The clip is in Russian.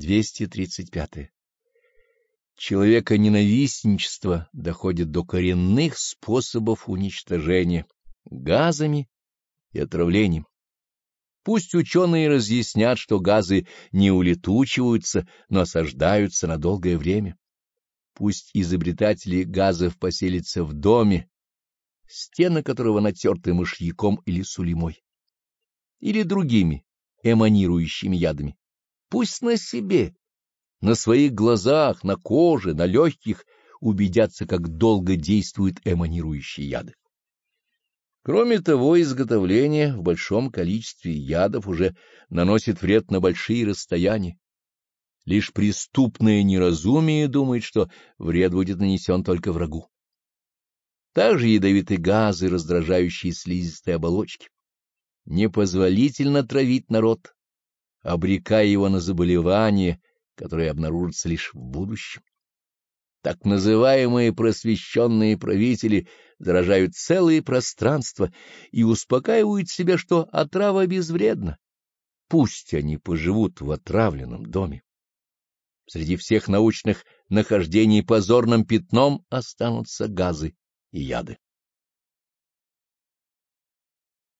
235. Человека ненавистничество доходит до коренных способов уничтожения газами и отравлением. Пусть ученые разъяснят, что газы не улетучиваются, но осаждаются на долгое время. Пусть изобретатели газов поселятся в доме, стены которого натерты мышьяком или сулимой, или другими эманирующими ядами. Пусть на себе, на своих глазах, на коже, на легких убедятся, как долго действуют эманирующие яды. Кроме того, изготовление в большом количестве ядов уже наносит вред на большие расстояния. Лишь преступное неразумие думает, что вред будет нанесен только врагу. Также ядовиты газы, раздражающие слизистые оболочки. Непозволительно травить народ, обрекая его на заболевания, которые обнаружатся лишь в будущем. Так называемые просвещенные правители заражают целые пространства и успокаивают себя, что отрава безвредна. Пусть они поживут в отравленном доме. Среди всех научных нахождений позорным пятном останутся газы и яды.